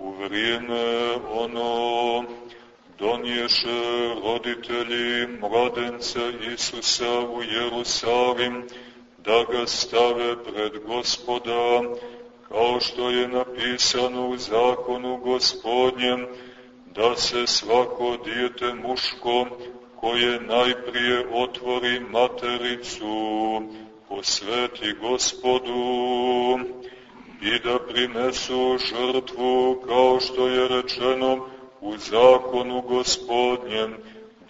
u vrijeme ono doniješe roditelji mladenca Isusa u Jerusalim da ga stave pred gospoda, kao što je napisano u zakonu gospodnjem, da se svako dijete muško koje najprije otvori matericu, posveti gospodu i da prinesu žrtvu kao što je rečeno u zakonu gospodnjem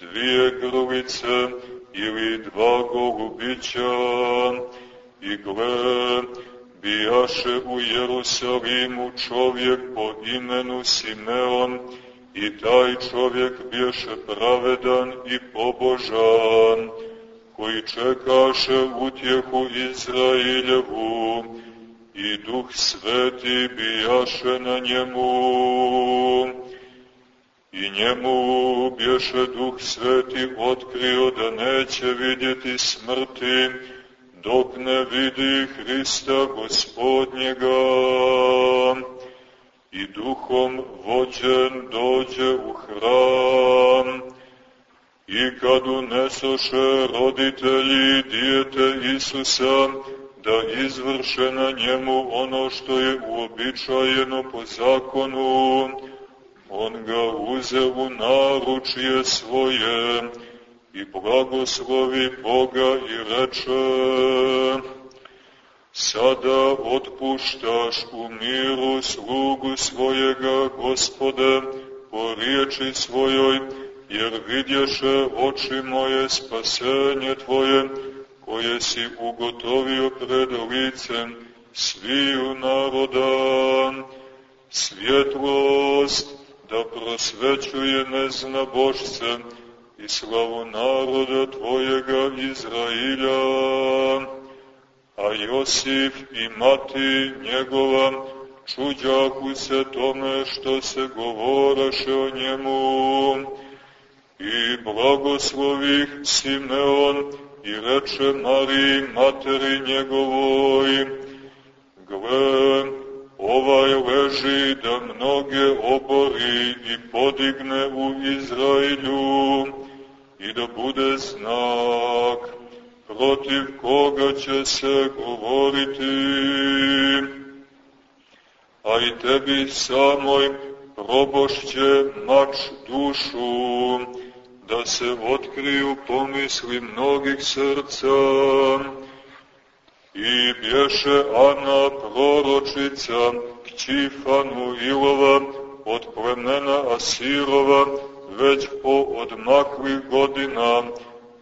dvije grlice ili dva golubića. I gle bijaše u Jerusalimu čovjek po imenu Simeon i taj čovjek bijaše pravedan i pobožan koji čekaše utjehu Izrailjevu i duh sveti bijaše na njemu. I njemu bješe duh sveti otkrio da neće vidjeti smrti dok ne vidi Hrista gospodnjega. I duhom vođen dođe u hram. I kad unesoše roditelji dijete Isusa da izvrše na njemu ono što je uobičajeno po zakonu, on ga uze u naručje svoje i blagoslovi Boga i reče Sada otpuštaš u miru slugu svojega gospode po riječi svojoj, jer vidješe oči moje spasenje tvoje, koje si ugotovio pred licem sviju naroda, svjetlost da prosvećuje nezna Božce i slavu naroda Tvojega Izrailja. A Josif i mati njegova čuđaku se tome što se govoraše o njemu i blagoslovih Simeon i reče Mariji materi njegovoj, gle, ovaj leži da mnoge obori i podigne u Izraelju i da bude znak protiv koga će se govoriti. A i tebi samoj probošće mač dušu, da se otkriju pomisli mnogih srca, I bješe Ana proročica, kći Fanuilova, od plemena Asirova, već po odmaklih godina,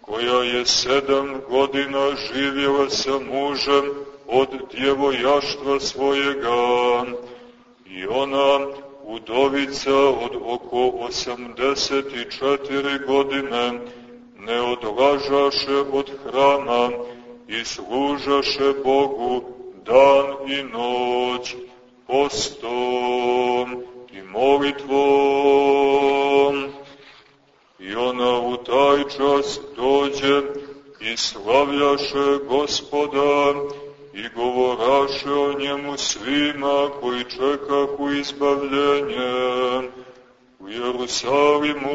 koja je sedam godina živjela sa mužem od djevojaštva svojega. I ona, udovica od oko 84 godine, ne odlažaše od hrama, i služaše Bogu dan i noć postom i molitvom. I ona u taj čas dođe i slavljaše Gospoda i govoraše o njemu svima koji čekahu izbavljenje u Jerusalimu.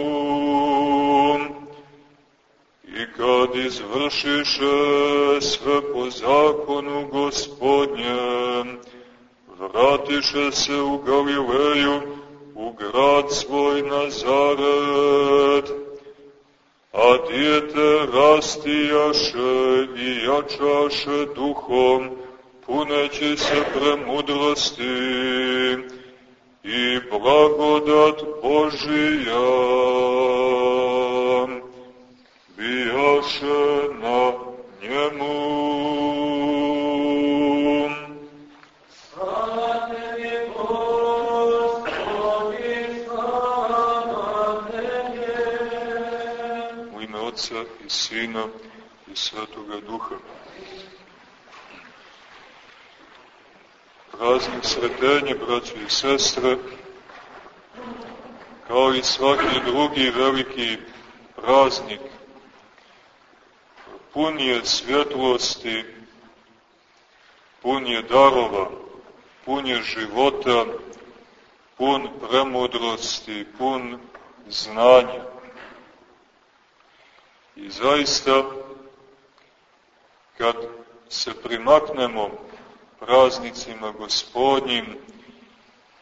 I kad izvršiše sve po zakonu gospodnjem, vratiše se u Galileju, u grad svoj Nazaret, a dijete rastijaše i jačaše duhom, puneći se premudrosti i blagodat Božija bijaše na njemu. I Sina i Svetoga Duha. Praznik sretenje, braćo i sestre, kao i svaki drugi veliki praznik pun je svjetlosti, pun je darova, pun je života, pun premudrosti, pun znanja. I zaista, kad se primaknemo praznicima gospodnjim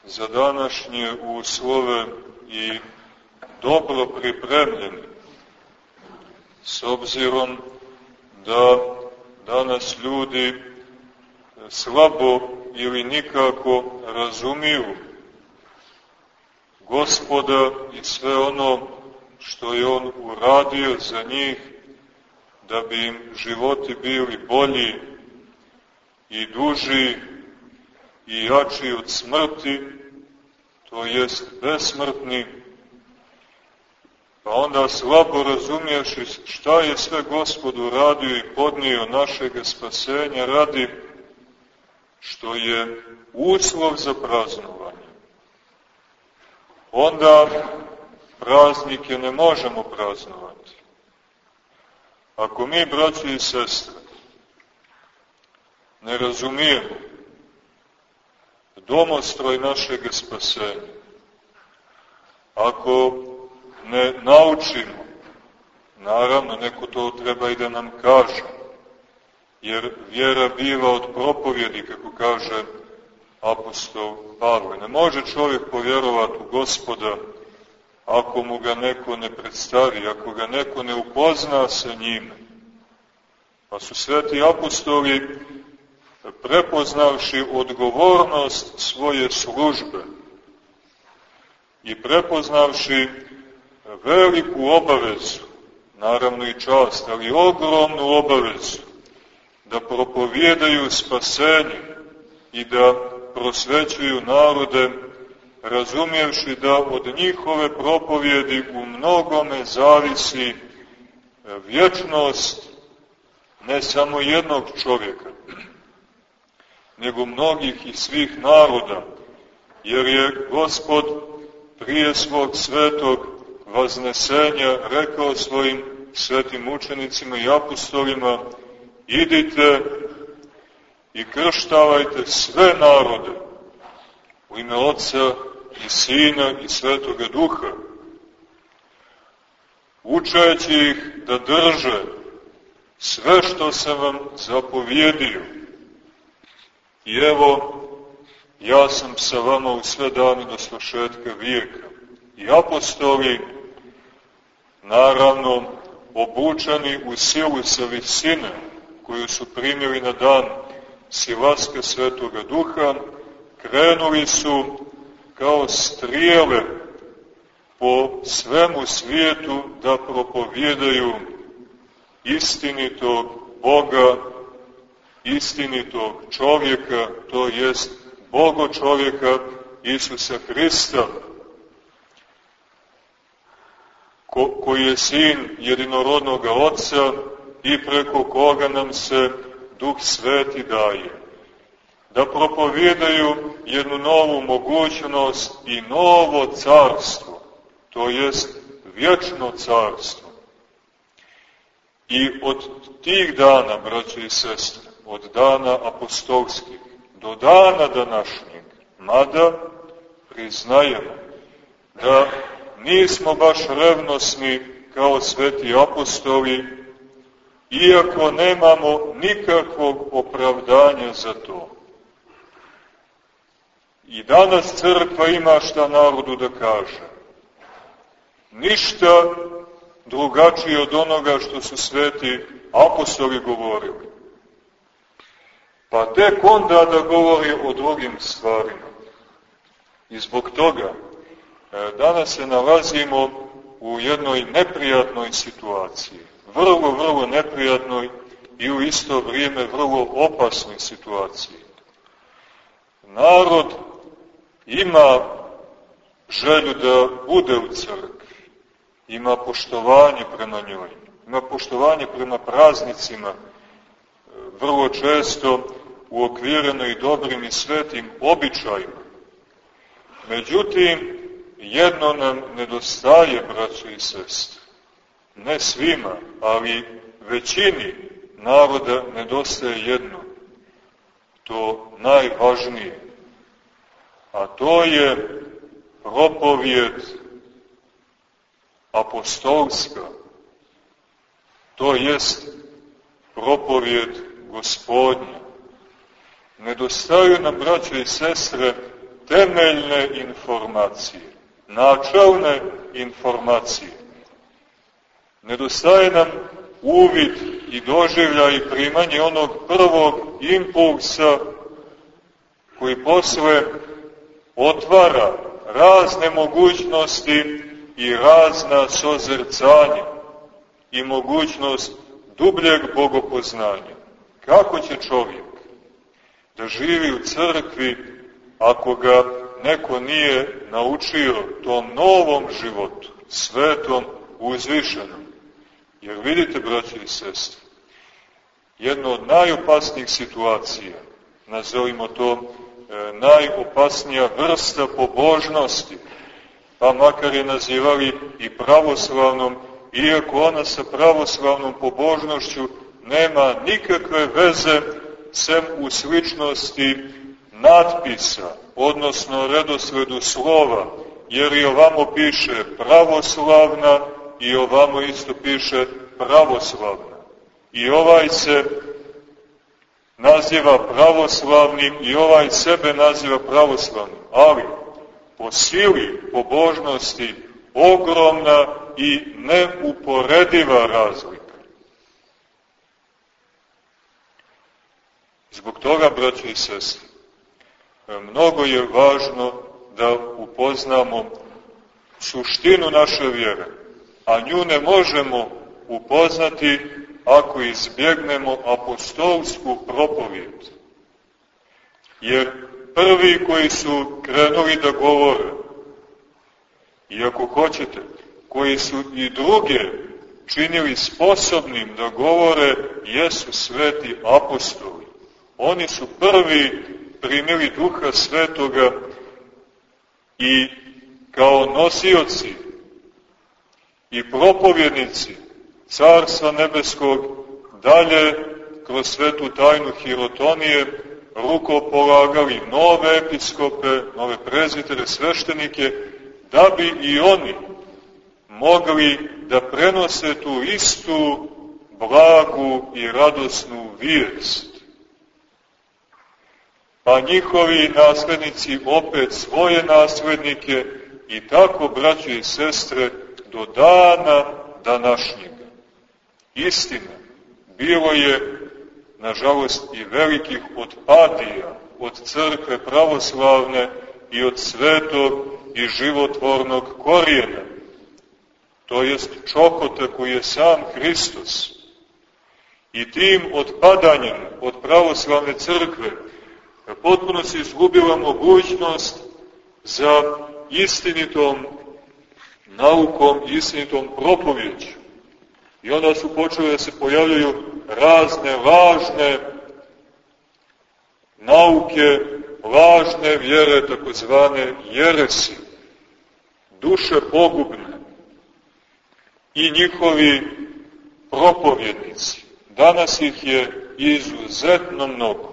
za današnje uslove i dobro pripremljeni, s obzirom da danas ljudi slabo ili nikako razumiju gospoda i sve ono što je on uradio za njih da bi im životi bili bolji i duži i jači od smrti, to jest besmrtni, pa onda slabo razumiješ šta je sve gospod uradio i podnio našeg spasenja radi što je uslov za praznovanje. Onda praznike ne možemo praznovati. Ako mi, braći i sestre, ne razumijemo domostroj našeg spasenja, ako ne naučimo, naravno neko to treba i da nam kaže, jer vjera biva od propovjedi, kako kaže apostol Pavle. Ne može čovjek povjerovati u gospoda ako mu ga neko ne predstavi, ako ga neko ne upozna sa njime. Pa su sveti apostoli prepoznavši odgovornost svoje službe i prepoznavši veliku obavezu, naravno i čast, ali ogromnu obavezu, da propovjedaju spasenje i da prosvećuju narode, razumijevši da od njihove propovjedi u mnogome zavisi vječnost ne samo jednog čovjeka, nego mnogih i svih naroda, jer je Gospod prije svog svetog vaznesenja rekao svojim svetim učenicima i apostolima, idite i krštavajte sve narode u ime Otca i Sina i Svetoga Duha, učeći ih da drže sve što sam vam zapovjedio. I evo, ja sam sa vama u sve dane do svršetka vijeka. I apostoli, naravno, obučani u silu sa visine, koju su primili na dan silaska Svetoga Duha, krenuli su kao strijele po svemu svijetu da propovjedaju istinitog Boga, istinitog čovjeka, to jest Bogo čovjeka Isusa Hrista, ko, koji je sin jedinorodnog Otca i preko koga nam se Duh Sveti daje. Da propovjedaju jednu novu mogućnost i novo carstvo, to jest vječno carstvo. I od tih dana, braće i sestre, od dana apostolskih do dana današnjeg, mada priznajemo da nismo baš revnosni kao sveti apostoli, iako nemamo nikakvog opravdanja za to. I danas crkva ima šta narodu da kaže. Ništa drugačije od onoga što su sveti apostoli govorili. Pa tek onda da govori o drugim stvarima. I zbog toga e, danas se nalazimo u jednoj neprijatnoj situaciji vrlo, vrlo neprijatnoj i u isto vrijeme vrlo opasnoj situaciji. Narod ima želju da bude u crkvi, ima poštovanje prema njoj, ima poštovanje prema praznicima, vrlo često uokvireno i dobrim i svetim običajima. Međutim, jedno nam nedostaje, braćo i sestre. Ne svima, ali većini naroda nedostaje jedno, to najvažnije, a to je propovjed apostolska, to jest propovjed gospodnja. Nedostaju nam, braće i sestre, temeljne informacije, načalne informacije. Nedostaje nam uvid i doživlja i primanje onog prvog impulsa koji posle otvara razne mogućnosti i razna sozrcanja i mogućnost dubljeg bogopoznanja. Kako će čovjek da živi u crkvi ako ga neko nije naučio tom novom životu, svetom, uzvišenom? Jer vidite, braći i sestri, jedno od najopasnijih situacija, nazovimo to najopasnija vrsta pobožnosti, pa makar je nazivali i pravoslavnom, iako ona sa pravoslavnom pobožnošću nema nikakve veze sem u sličnosti natpisa, odnosno redosledu slova, jer i ovamo piše pravoslavna i ovamo isto piše pravoslavna. I ovaj se naziva pravoslavnim i ovaj sebe naziva pravoslavnim, ali po sili pobožnosti ogromna i neuporediva razlika. Zbog toga, braći i sestri, mnogo je važno da upoznamo suštinu naše vjere, a nju ne možemo upoznati ako izbjegnemo apostolsku propovijed. Jer prvi koji su krenuli da govore, i ako hoćete, koji su i druge činili sposobnim da govore, jesu sveti apostoli. Oni su prvi primili duha svetoga i kao nosioci i propovjednici Carstva Nebeskog dalje kroz svetu tajnu Hirotonije rukopolagali nove episkope, nove prezvitere, sveštenike, da bi i oni mogli da prenose tu istu blagu i radosnu vijest. Pa njihovi naslednici opet svoje naslednike i tako, braće i sestre, do dana današnjega. Istina, bilo je, nažalost, i velikih otpadija od crkve pravoslavne i od svetog i životvornog korijena, to jest čokota koji je sam Hristos. I tim odpadanjem od pravoslavne crkve potpuno se izgubila mogućnost za istinitom naukom, istinitom propovjeđu. I onda su počele da se pojavljaju razne važne nauke, lažne vjere, takozvane jeresi, duše pogubne i njihovi propovjednici. Danas ih je izuzetno mnogo.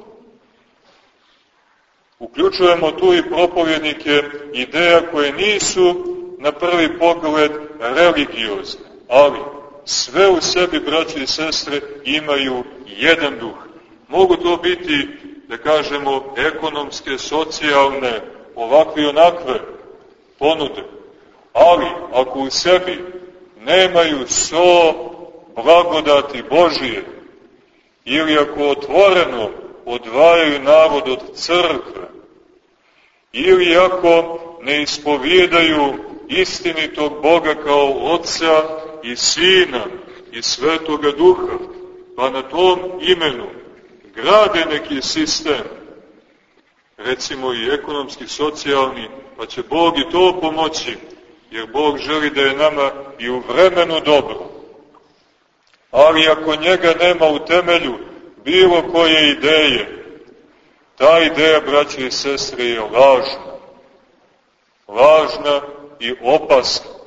Uključujemo tu i propovjednike ideja koje nisu na prvi pogled religiozne, ali sve u sebi, braći i sestre, imaju jedan duh. Mogu to biti, da kažemo, ekonomske, socijalne, ovakve i onakve ponude. Ali, ako u sebi nemaju so blagodati Božije, ili ako otvoreno odvajaju narod od crkve, ili ako ne ispovjedaju istinitog Boga kao Otca i Sina i Svetoga Duha, pa na tom imenu grade neki sistem, recimo i ekonomski, socijalni, pa će Bog i to pomoći, jer Bog želi da je nama i u vremenu dobro. Ali ako njega nema u temelju bilo koje ideje, ta ideja, braće i sestre, je lažna. Lažna i opasna.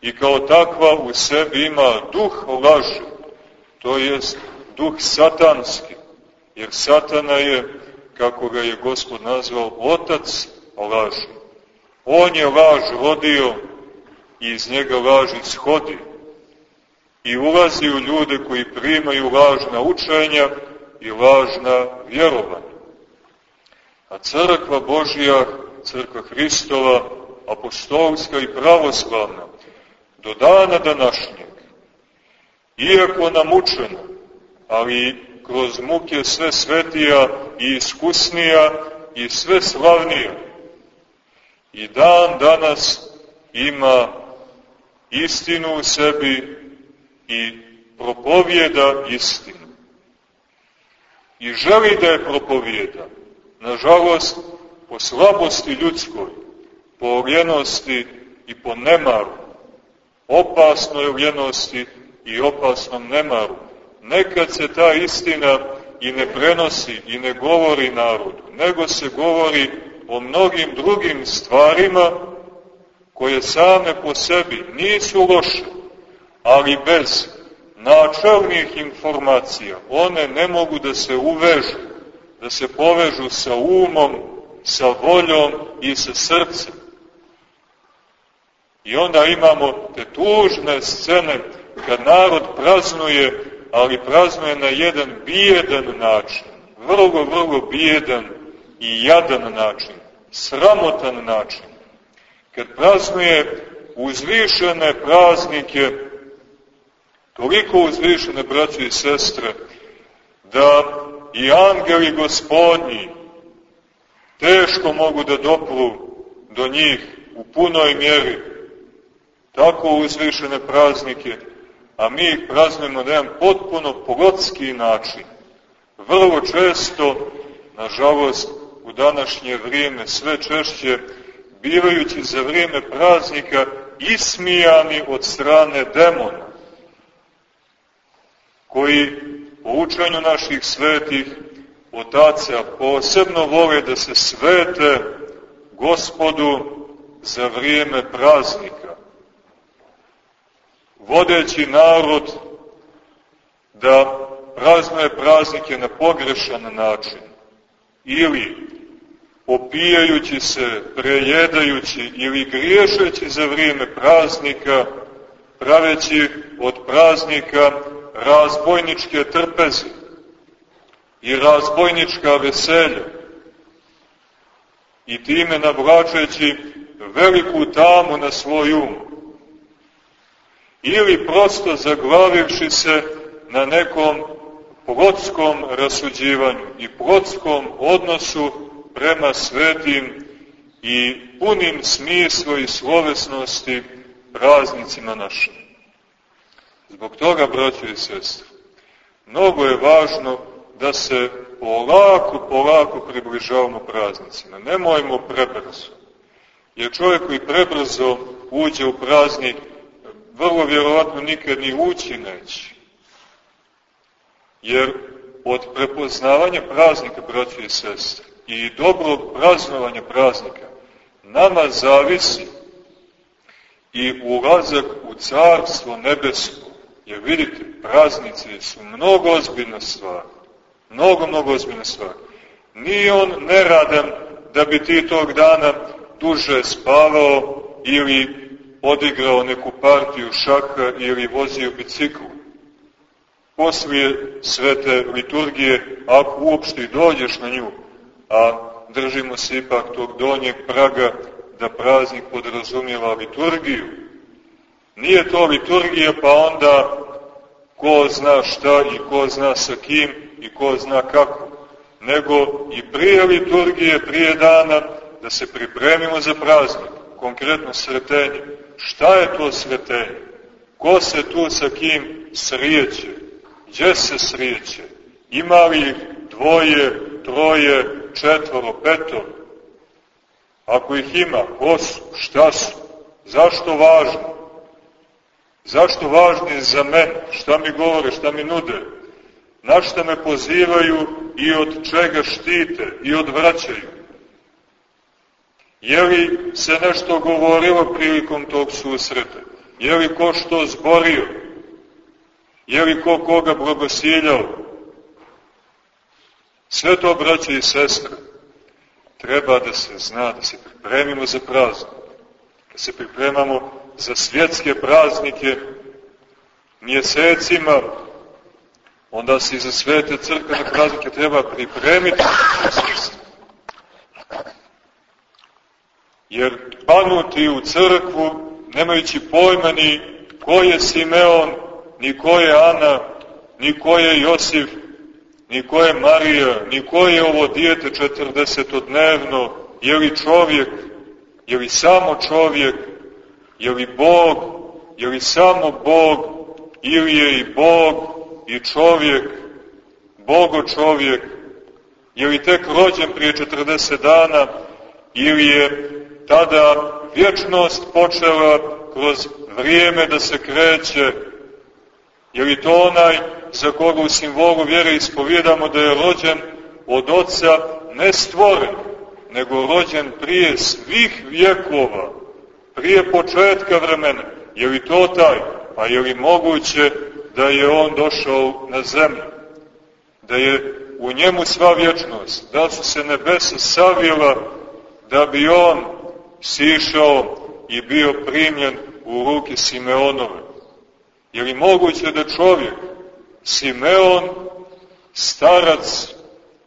I kao takva u sebi ima duh laži, to jest duh satanski, jer satana je, kako ga je gospod nazvao, otac laži. On je laž rodio i iz njega laž ishodi. I ulazi u ljude koji primaju lažna učenja i lažna vjerovanja. A crkva Božija, crkva Hristova, apostolska i pravoslavna, do dana današnjeg, iako namučena, ali kroz muke sve svetija i iskusnija i sve slavnija, i dan danas ima istinu u sebi i propovjeda istinu. I želi da je propovjeda. Nažalost, po slabosti ljudskoj, po ogljenosti i po nemaru, opasnoj ogljenosti i opasnom nemaru. Nekad se ta istina i ne prenosi i ne govori narodu, nego se govori o mnogim drugim stvarima koje same po sebi nisu loše, ali bez načelnih informacija one ne mogu da se uvežu, da se povežu sa umom, sa voljom i sa srcem. I onda imamo te tužne scene kad narod praznuje, ali praznuje na jedan bijedan način, vrlo, vrlo bijedan i jadan način, sramotan način. Kad praznuje uzvišene praznike, toliko uzvišene braće i sestre, da i angeli gospodnji teško mogu da doplu do njih u punoj mjeri, tako uzvišene praznike, a mi ih praznujemo na jedan potpuno pogodski način. Vrlo često, nažalost, u današnje vrijeme sve češće, bivajući za vrijeme praznika ismijani od strane demona, koji po učenju naših svetih otaca posebno vole da se svete gospodu za vrijeme praznika, vodeći narod da praznuje praznike na pogrešan način ili opijajući se, prejedajući ili griješeći za vrijeme praznika, praveći od praznika razbojničke trpeze i razbojnička veselja i time navlačeći veliku tamu na svoj um. Ili prosto zaglavivši se na nekom plotskom rasuđivanju i plotskom odnosu prema svetim i punim smisla i slovesnosti praznicima našim. Zbog toga, braćo i sestre, mnogo je važno da se polako, polako približavamo praznicima. Nemojmo prebrzo. Jer čovjek koji prebrzo uđe u praznik, vrlo vjerovatno nikad ni ući neće. Jer od prepoznavanja praznika, braći i sestre, i dobrog praznovanja praznika, nama zavisi i ulazak u carstvo nebesko. Jer vidite, praznici su mnogo ozbiljna stvar. Mnogo, mnogo ozbiljna stvar. Nije on neradan da bi ti tog dana duže spavao ili odigrao neku partiju šaka ili vozio biciklu. Poslije svete liturgije, ako uopšte dođeš na nju, a držimo se ipak tog donjeg praga da praznik podrazumijeva liturgiju. Nije to liturgija pa onda ko zna šta i ko zna sa kim i ko zna kako, nego i prije liturgije, prije dana, da se pripremimo za praznik, konkretno sretenje. Šta je to sretenje? Ko se tu sa kim srijeće? Gdje se srijeće? Ima li dvoje, troje, četvoro, petoro? Ako ih ima, ko su? Šta su? Zašto važno? Zašto važni za mene? Šta mi govore, šta mi nude? Na šta me pozivaju i od čega štite i odvraćaju? Je li se nešto govorilo prilikom tog susreta? Je li ko što zborio? Je li ko koga blagosiljao? Sve to, braće i sestre, treba da se zna, da se pripremimo za praznik. se pripremamo za svjetske praznike mjesecima, onda se i za svete crkvene praznike treba pripremiti. Jer panuti u crkvu, nemajući pojma ni ko je Simeon, ni ko je Ana, ni ko je Josif, ni ko je Marija, ni ko je ovo dijete četrdesetodnevno, je li čovjek, je li samo čovjek, je li Bog, je li samo Bog, ili je i Bog i čovjek, Bogo čovjek, je li tek rođen prije 40 dana, ili je tada vječnost počela kroz vrijeme da se kreće, je li to onaj za koga u simbolu vjere ispovjedamo da je rođen od oca ne stvoren, nego rođen prije svih vjekova, prije početka vremena. Je li to taj? Pa je li moguće da je on došao na zemlju? Da je u njemu sva vječnost? Da su se nebesa savila da bi on sišao i bio primljen u ruke Simeonove? Je li moguće da čovjek, Simeon, starac,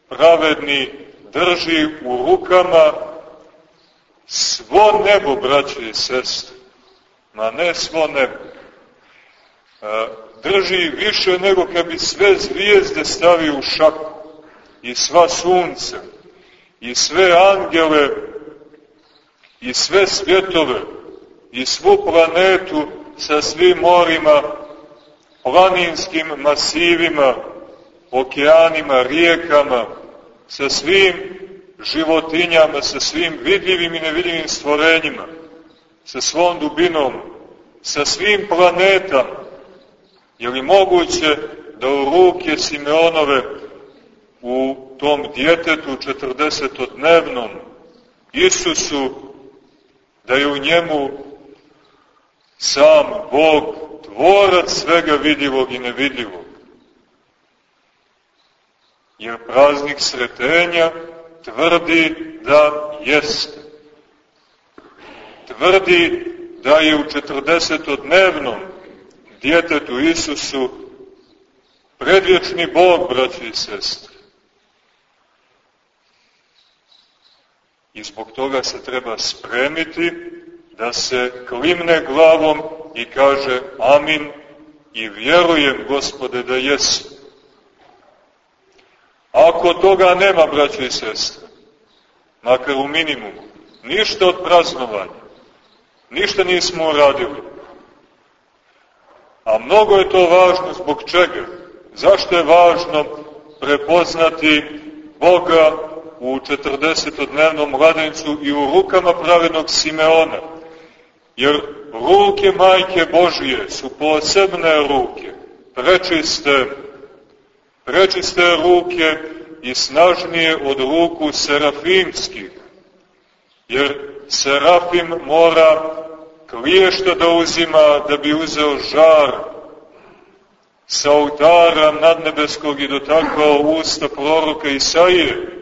pravedni, drži u rukama svo nebo, braće i sestre, ma ne svo nebo, drži više nego kad bi sve zvijezde stavio u šaku i sva sunce i sve angele i sve svjetove i svu planetu sa svim morima, planinskim masivima, okeanima, rijekama, sa svim životinjama, sa svim vidljivim i nevidljivim stvorenjima, sa svom dubinom, sa svim planetama. Je li moguće da u ruke Simeonove u tom djetetu 40-dnevnom Isusu, da je u njemu sam Bog, tvorac svega vidljivog i nevidljivog? jer praznik sretenja tvrdi da jeste. Tvrdi da je u 40-dnevnom djetetu Isusu predvječni Bog, braći i sestre. I zbog toga se treba spremiti da se klimne glavom i kaže amin i vjerujem, gospode, da jesu. Ako toga nema, braće i sestre, makar u minimumu, ništa od praznovanja, ništa nismo uradili. A mnogo je to važno zbog čega? Zašto je važno prepoznati Boga u 40-dnevnom mladencu i u rukama pravednog Simeona? Jer ruke Majke Božije su posebne ruke, prečiste, prečiste ruke i snažnije od ruku serafimskih, jer serafim mora kliješta da uzima da bi uzeo žar sa oltara nadnebeskog i dotakao usta proroka Isaije,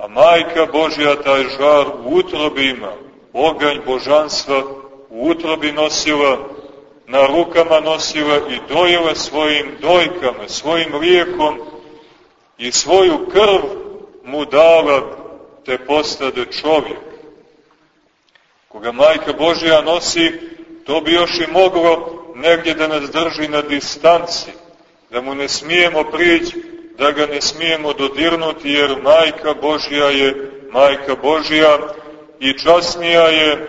a majka Božja taj žar u utrobi ima, oganj božanstva u utrobi nosila, na rukama nosila i dojela svojim dojkama, svojim lijekom i svoju krv mu dala te postade čovjek. Koga majka Božja nosi, to bi još i moglo negdje da nas drži na distanci, da mu ne smijemo prići, da ga ne smijemo dodirnuti, jer majka Božja je majka Božja i časnija je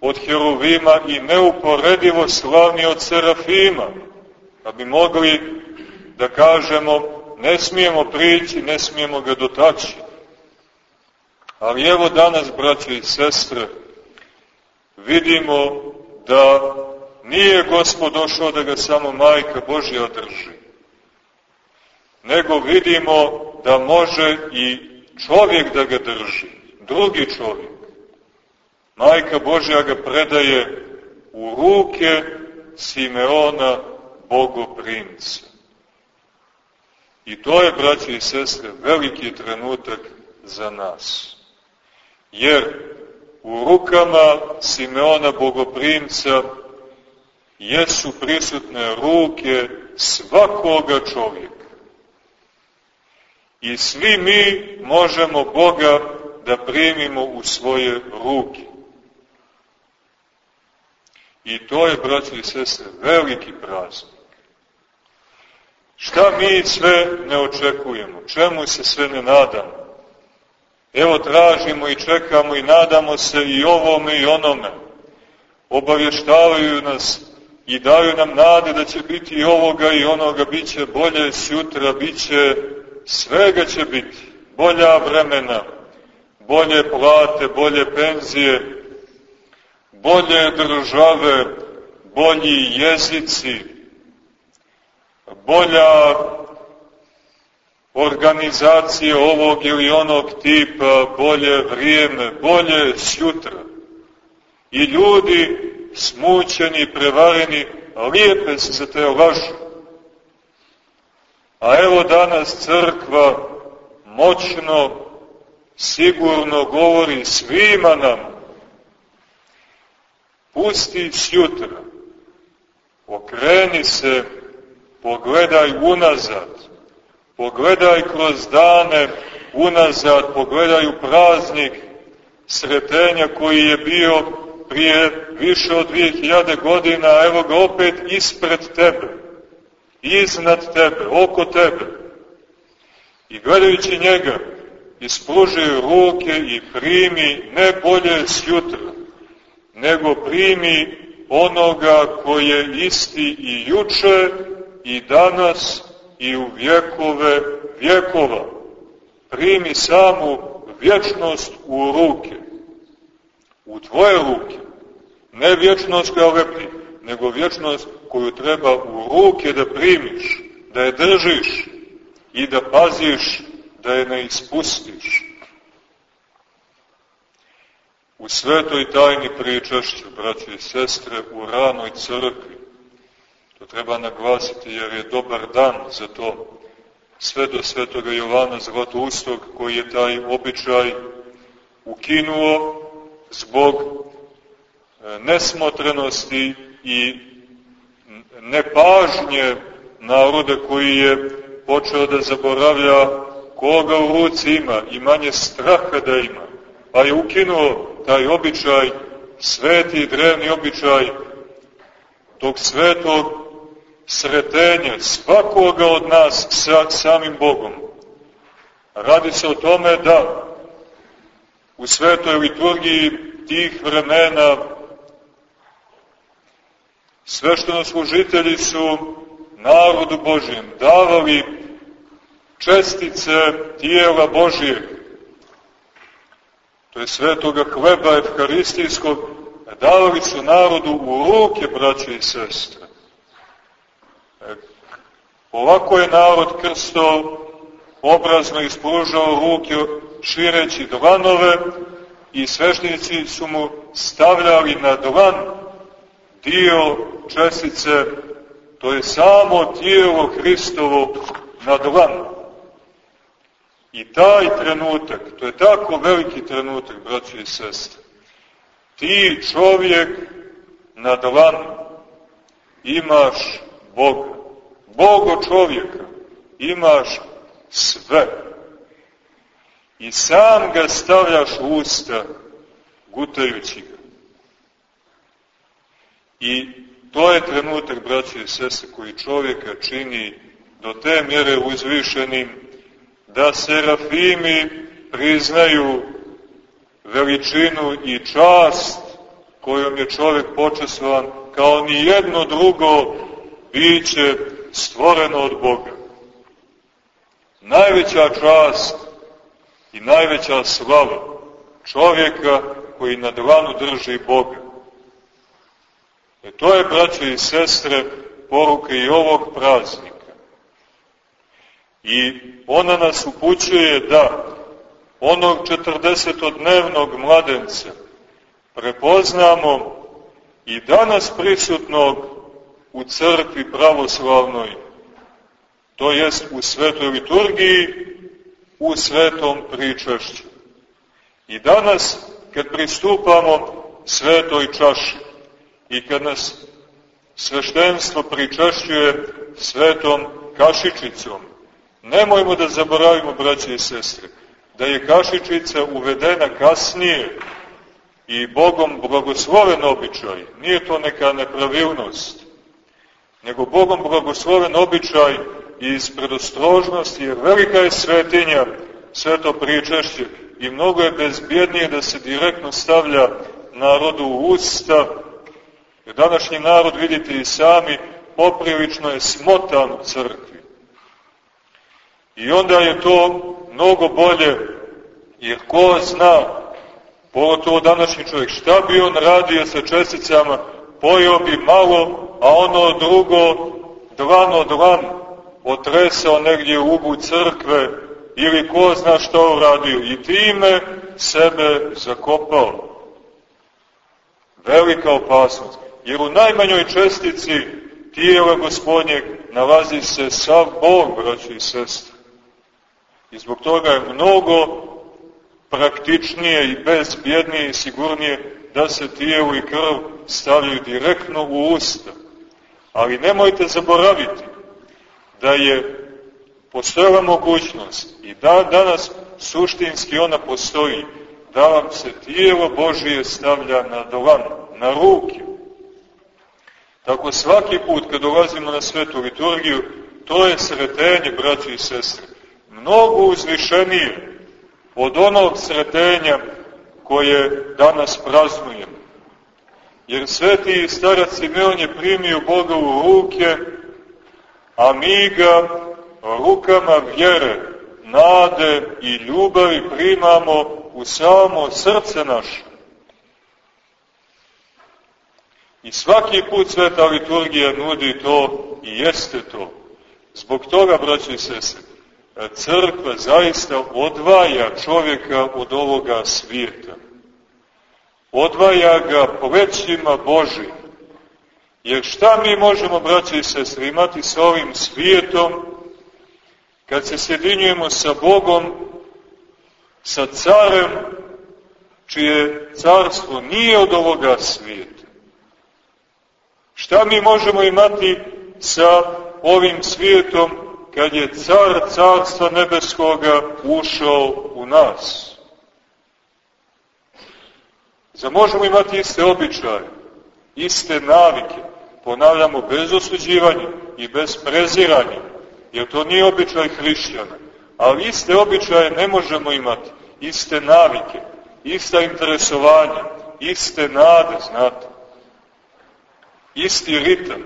od heruvima i neuporedivo slavni od serafima, pa bi mogli da kažemo ne smijemo prići, ne smijemo ga dotaći. Ali evo danas, braće i sestre, vidimo da nije Gospod došao da ga samo majka Božja drži, nego vidimo da može i čovjek da ga drži, drugi čovjek. Majka Božja ga predaje u ruke Simeona, bogoprimca. I to je, braći i sestre, veliki trenutak za nas. Jer u rukama Simeona Bogoprimca jesu prisutne ruke svakoga čovjeka. I svi mi možemo Boga da primimo u svoje ruke. I to je, braći i sestre, veliki praznik. Šta mi sve ne očekujemo? Čemu se sve ne nadamo? Evo tražimo i čekamo i nadamo se i ovome i onome. Obavještavaju nas i daju nam nade da će biti i ovoga i onoga, bit će bolje sutra, bit će, svega će biti. Bolja vremena, bolje plate, bolje penzije, bolje države, bolji jezici, bolja organizacije ovog ili onog tipa, bolje vrijeme, bolje sjutra. I ljudi smućeni, prevareni, lijepe se za te laži. A evo danas crkva moćno, sigurno govori svima nam, pusti sjutra, okreni se, pogledaj unazad, pogledaj kroz dane unazad, pogledaj u praznik sretenja koji je bio prije više od 2000 godina, evo ga opet ispred tebe, iznad tebe, oko tebe. I gledajući njega, ispruži ruke i primi ne bolje s jutra, nego primi onoga koji je isti i juče i danas i u vjekove vjekova. Primi samu vječnost u ruke, u tvoje ruke. Ne vječnost koja lepi, nego vječnost koju treba u ruke da primiš, da je držiš i da paziš da je ne ispustiš. U svetoj tajni pričašća, braće i sestre, u ranoj crkvi, to treba naglasiti jer je dobar dan za to, sve do svetoga Jovana Zlatoustog koji je taj običaj ukinuo zbog e, nesmotrenosti i nepažnje naroda koji je počeo da zaboravlja koga u ruci ima i manje straha da ima, pa je ukinuo taj običaj, sveti drevni običaj tog svetog sretenja svakoga od nas sa samim Bogom. Radi se o tome da u svetoj liturgiji tih vremena sveštenoslужitelji su narodu Božijem davali čestice tijela Božijeg, to je svetoga hleba evharistijskog, davali su narodu u ruke, braće i sestre. E, ovako je narod krsto obrazno ispružao ruke šireći dlanove i sveštenici su mu stavljali na dlan dio čestice, to je samo tijelo Hristovo na dlan. I taj trenutak, to je tako veliki trenutak, braći i sestre, ti čovjek na dlanu imaš Boga, Bogo čovjeka, imaš sve. I sam ga stavljaš u usta, gutajući ga. I to je trenutak, braći i sestre, koji čovjeka čini do te mjere uzvišenim, da serafimi priznaju veličinu i čast kojom je čovjek počesvan kao ni jedno drugo biće stvoreno od Boga. Najveća čast i najveća slava čovjeka koji na dlanu drži Boga. E to je, braće i sestre, poruka i ovog praznika. I ona nas upućuje da onog 40-dnevnog mladenca prepoznamo i danas prisutnog u crkvi pravoslavnoj, to jest u svetoj liturgiji, u svetom pričašću. I danas kad pristupamo svetoj čaši i kad nas sveštenstvo pričašćuje svetom kašičicom, nemojmo da zaboravimo, braće i sestre, da je kašičica uvedena kasnije i Bogom blagosloven običaj. Nije to neka nepravilnost, nego Bogom blagosloven običaj iz predostrožnosti, jer velika je svetinja, sveto pričešće, i mnogo je bezbjednije da se direktno stavlja narodu u usta, današnji narod, vidite i sami, poprilično je smotan u crkvi. I onda je to mnogo bolje, jer ko zna, pogotovo današnji čovjek, šta bi on radio sa česticama, pojao bi malo, a ono drugo, dlano dlan, otresao negdje u ubu crkve, ili ko zna šta uradio, i time sebe zakopao. Velika opasnost, jer u najmanjoj čestici tijela gospodnjeg nalazi se sav Bog, braći i sestre. I zbog toga je mnogo praktičnije i bezbjednije i sigurnije da se tijelo i krv stavljaju direktno u usta. Ali nemojte zaboraviti da je postojala mogućnost i da danas suštinski ona postoji, da vam se tijelo Božije stavlja na dolan, na ruke. Tako svaki put kad dolazimo na svetu liturgiju, to je sretenje, braći i sestre, mnogo uzvišenije od onog sretenja koje danas praznujemo. Jer sveti starac Simeon je primio Boga u ruke, a mi ga rukama vjere, nade i ljubavi primamo u samo srce naše. I svaki put sveta liturgija nudi to i jeste to. Zbog toga, braći i sese, crkva zaista odvaja čovjeka od ovoga svijeta. Odvaja ga plećima Božim. Jer šta mi možemo, braći i sestre, imati sa ovim svijetom, kad se sjedinjujemo sa Bogom, sa carem, čije carstvo nije od ovoga svijeta. Šta mi možemo imati sa ovim svijetom kad je car carstva nebeskoga ušao u nas? Za možemo imati iste običaje, iste navike, ponavljamo bez osuđivanja i bez preziranja, jer to nije običaj hrišćana. Ali iste običaje ne možemo imati, iste navike, ista interesovanja, iste nade, znate. Isti ritam.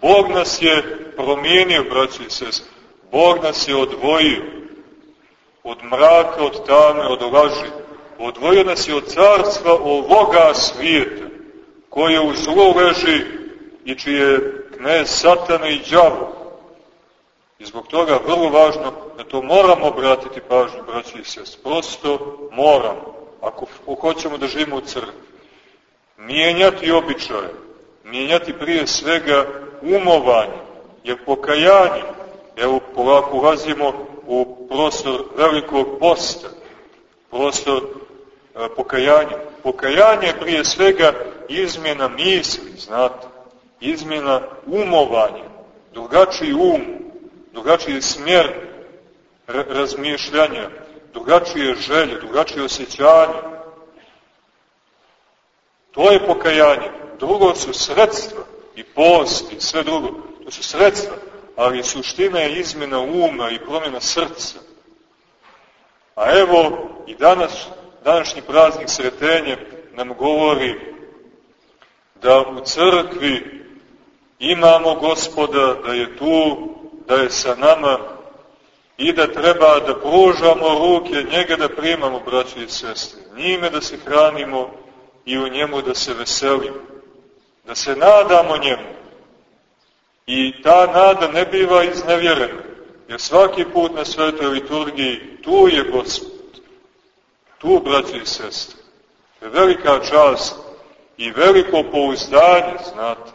Bog nas je promijenio, braći i sest. Bog nas je odvojio od mraka, od tame, od laži. Odvojio nas je od carstva ovoga svijeta, koje u zlo leži i čije knez satana i džavo I zbog toga vrlo važno da to moramo obratiti pažnju, braći i sest. Prosto moramo, ako hoćemo da živimo u crkvi. Mijenjati običaje, mijenjati prije svega umovanje, jer pokajanje, evo polako ulazimo u prostor velikog posta, prostor e, pokajanja. Pokajanje je prije svega izmjena misli, znate, izmjena umovanja, drugačiji um, drugačiji smjer razmišljanja, drugačije želje, drugačije osjećanje. To je pokajanje. Drugo su sredstva i post i sve drugo. To su sredstva, ali suština je izmjena uma i promjena srca. A evo i danas, današnji praznik sretenje nam govori da u crkvi imamo gospoda, da je tu da je sa nama i da treba da pružamo ruke njega da primamo, braći i sestre, njime da se hranimo i u njemu da se veselimo, da se nadamo njemu. I ta nada ne biva iznevjerena, jer svaki put na svetoj liturgiji tu je Gospod, tu, braći i sestre. je velika čast i veliko pouzdanje, znate.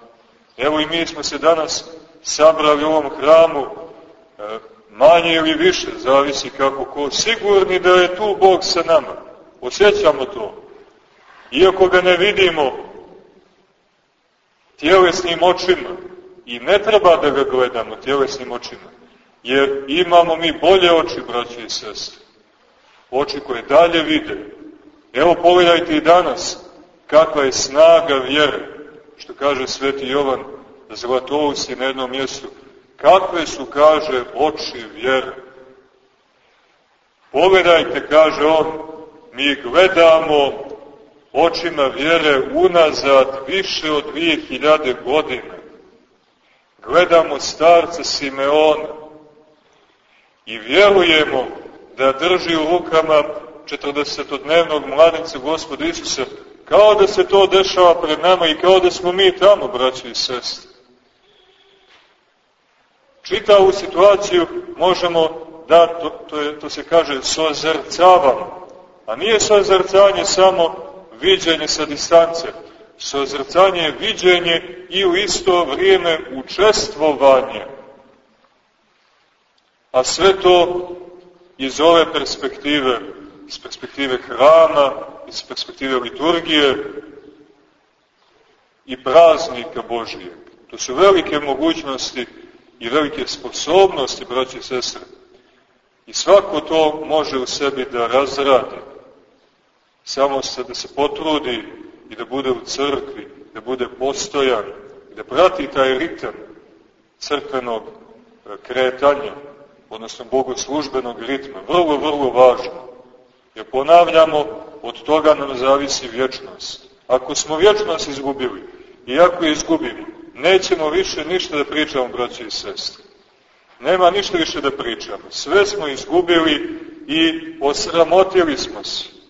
Evo i mi smo se danas sabrali u ovom hramu, e, manje ili više, zavisi kako ko, sigurni da je tu Bog sa nama. Osjećamo to. iako ga ne vidimo tjelesnim očima, i ne treba da ga gledamo tjelesnim očima, jer imamo mi bolje oči, braće i sestre, oči koje dalje vide. Evo pogledajte i danas kakva je snaga vjere, što kaže sveti Jovan Zlatousi na jednom mjestu, kakve su, kaže, oči vjere. Pogledajte, kaže on, mi gledamo očima vjere unazad više od 2000 godina. Gledamo starca Simeona i vjerujemo da drži u rukama 40-dnevnog mladenca gospoda Isusa, kao da se to dešava pred nama i kao da smo mi tamo, braći i sestri. Čitavu situaciju možemo da, to, to, je, to se kaže, sozrcavamo. A nije sozrcanje samo viđenje sa distance. Sozrcanje je viđenje i u isto vrijeme učestvovanje. A sve to iz ove perspektive, iz perspektive hrama, iz perspektive liturgije i praznika Božijeg. To su velike mogućnosti i velike sposobnosti, braći i sestre. I svako to može u sebi da razradi. Samo se da se potrudi i da bude u crkvi, da bude postojan, da prati taj ritam crkvenog kretanja, odnosno bogoslužbenog ritma. Vrlo, vrlo važno. Jer ponavljamo, od toga nam zavisi vječnost. Ako smo vječnost izgubili, i ako je izgubimo, nećemo više ništa da pričamo, braći i sestri. Nema ništa više da pričamo. Sve smo izgubili i osramotili smo se.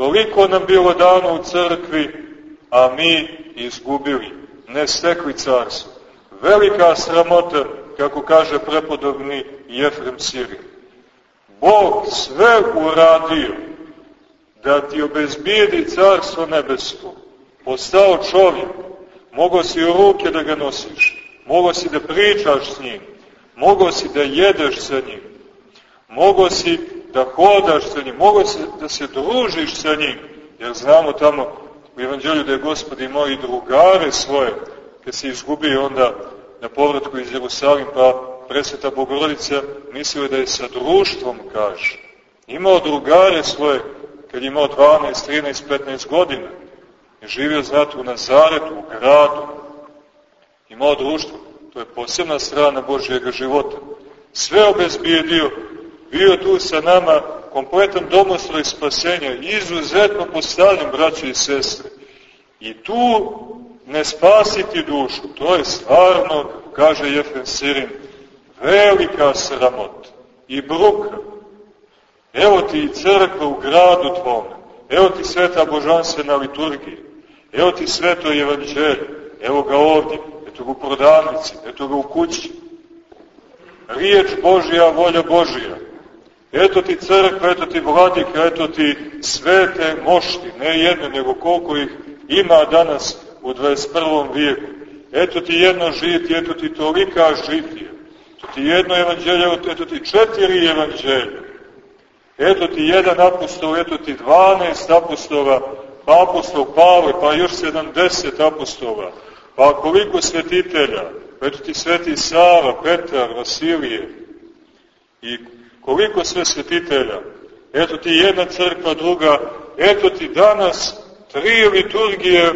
Toliko nam bilo dano u crkvi, a mi izgubili, ne stekli carstvo. Velika sramota, kako kaže prepodobni Jefrem Sirin. Bog sve uradio da ti obezbijedi carstvo nebesko. Postao čovjek, Mogao si u ruke da ga nosiš, mogao si da pričaš s njim, mogao si da jedeš sa njim, mogao si da hodaš sa njim, mogao si da se družiš sa njim, jer znamo tamo u Evanđelju da je gospod imao i drugare svoje, kad se izgubio onda na povratku iz Jerusalim, pa presveta Bogorodica mislio da je sa društvom, kaže. Imao drugare svoje kad je imao 12, 13, 15 godina je živio, znate, u Nazaretu, u gradu, imao društvo. To je posebna strana Božjega života. Sve obezbijedio, bio tu sa nama, kompletan domostroj spasenja, izuzetno postavljen, braće i sestre. I tu ne spasiti dušu, to je stvarno, kaže Jefren Sirin, velika sramota i bruka. Evo ti crkva u gradu tvome, evo ti sveta božanstvena liturgija, Evo ti sveto evanđelje, evo ga ovdje, eto ga u prodavnici, eto ga u kući. Riječ Božja, volja Božja. Eto ti crkva, eto ti vladika, eto ti svete mošti, ne jedne, nego koliko ih ima danas u 21. vijeku. Eto ti jedno žitije, eto ti tolika žitije. Eto ti jedno evanđelje, eto ti četiri evanđelja. Eto ti jedan apostol, eto ti dvanaest apostola, pa apostol Pavle, pa još 70 apostola, pa koliko svetitelja, eto ti sveti Sava, Petar, Vasilije, i koliko sve svetitelja, eto ti jedna crkva, druga, eto ti danas tri liturgije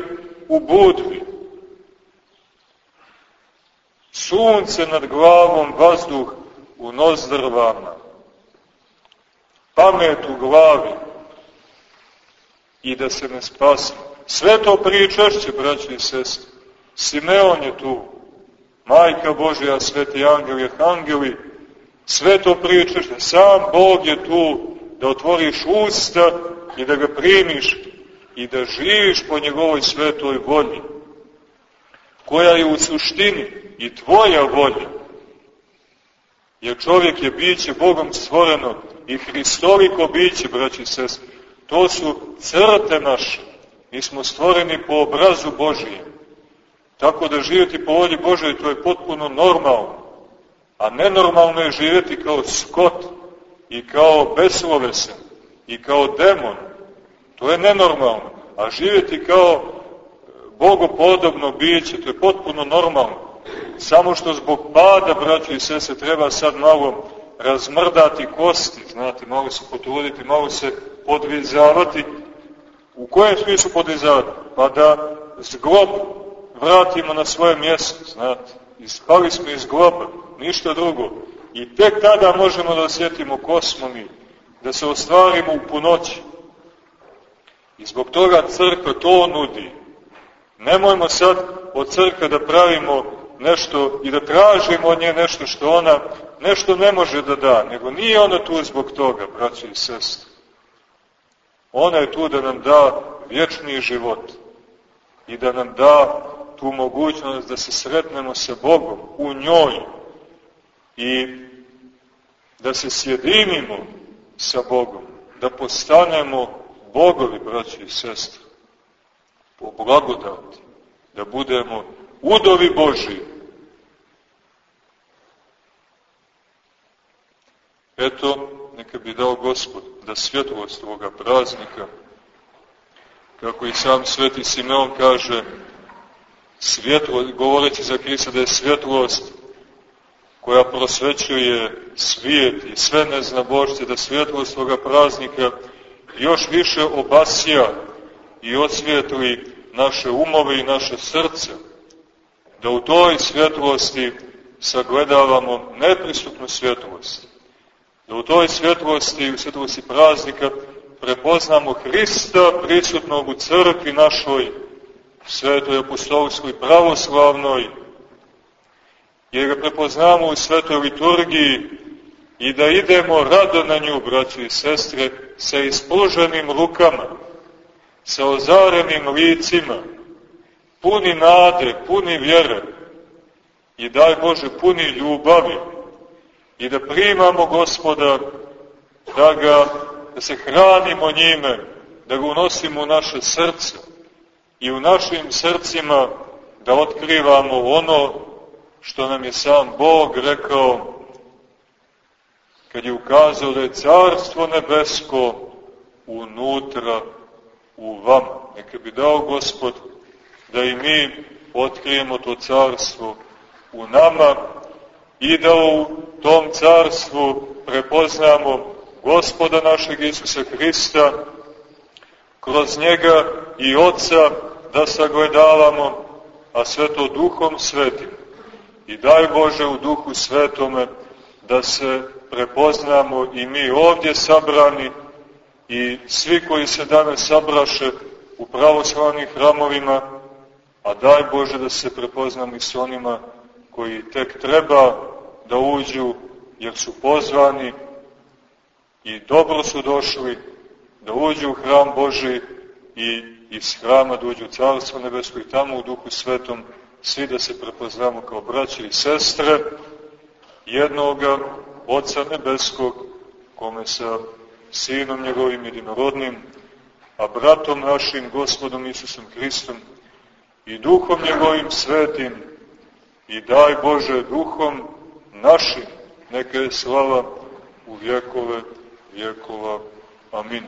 u Budvi, sunce nad glavom, vazduh u nozdrvama, pamet u glavi, i da se ne spasi. Sve to pričašće, braći i sestri. Simeon je tu, Majka Božja, sveti angeli, arhangeli, sve to pričašće. Sam Bog je tu da otvoriš usta i da ga primiš i da živiš po njegovoj svetoj volji, koja je u suštini i tvoja volja. Jer čovjek je biće Bogom stvoreno i Hristoliko biće, braći i. To su crte naše. Mi smo stvoreni po obrazu Božijem. Tako da živjeti po volji Božoj, to je potpuno normalno. A nenormalno je živjeti kao skot i kao beslovesan i kao demon. To je nenormalno. a živjeti kao bogopodobno biće, to je potpuno normalno. Samo što zbog pada, braćo i sese, treba sad malo razmrdati kosti, znate, malo se potruditi, malo se podvizavati. U kojem smislu podvizavati? Pa da zglob vratimo na svoje mjesto, znate. Ispali smo iz globa, ništa drugo. I tek tada možemo da osjetimo ko smo mi, da se ostvarimo u punoći. I zbog toga crkva to nudi. Nemojmo sad od crkve da pravimo nešto i da tražimo od nje nešto što ona nešto ne može da da, nego nije ona tu zbog toga, braći i sestri. Ona je tu da nam da vječni život i da nam da tu mogućnost da se sretnemo sa Bogom u njoj i da se sjedinimo sa Bogom, da postanemo Bogovi, braći i sestre, po blagodati, da budemo udovi Boži. Eto, neka bi dao Gospod da svjetlost ovoga praznika, kako i sam sveti Simeon kaže, svjetlo, govoreći za Hrista da je svjetlost koja prosvećuje svijet i sve neznabošće, da svjetlost toga praznika još više obasija i osvijetli naše umove i naše srce, da u toj svjetlosti sagledavamo neprisutnu svjetlost, da u toj svjetlosti, u svjetlosti praznika, prepoznamo Hrista prisutnog u crkvi našoj, svetoj apostolskoj pravoslavnoj, jer ga prepoznamo u svetoj liturgiji i da idemo rado na nju, braći i sestre, sa ispruženim rukama, sa ozarenim licima, puni nade, puni vjere i daj Bože puni ljubavi i da primamo gospoda, da ga, da se hranimo njime, da ga unosimo u naše srce i u našim srcima da otkrivamo ono što nam je sam Bog rekao kad je ukazao da je carstvo nebesko unutra u vama. Neka bi dao Gospod da i mi otkrijemo to carstvo u nama i da u tom carstvu prepoznamo Gospoda našeg Isusa Hrista, kroz njega i Otca da sagledavamo, a sve to duhom svetim. I daj Bože u duhu svetome da se prepoznamo i mi ovdje sabrani i svi koji se danas sabraše u pravoslavnim hramovima, a daj Bože da se prepoznamo i s onima koji tek treba da uđu jer su pozvani i dobro su došli da uđu u hram Boži i iz hrama da uđu u Carstvo Nebesko i tamo u Duhu Svetom svi da se prepoznamo kao braće i sestre jednoga Oca Nebeskog kome sa Sinom njegovim jedinorodnim, a bratom našim Gospodom Isusom Hristom i Duhom njegovim svetim i daj Bože Duhom našim, neka je slava u vjekove vjekova. Amin.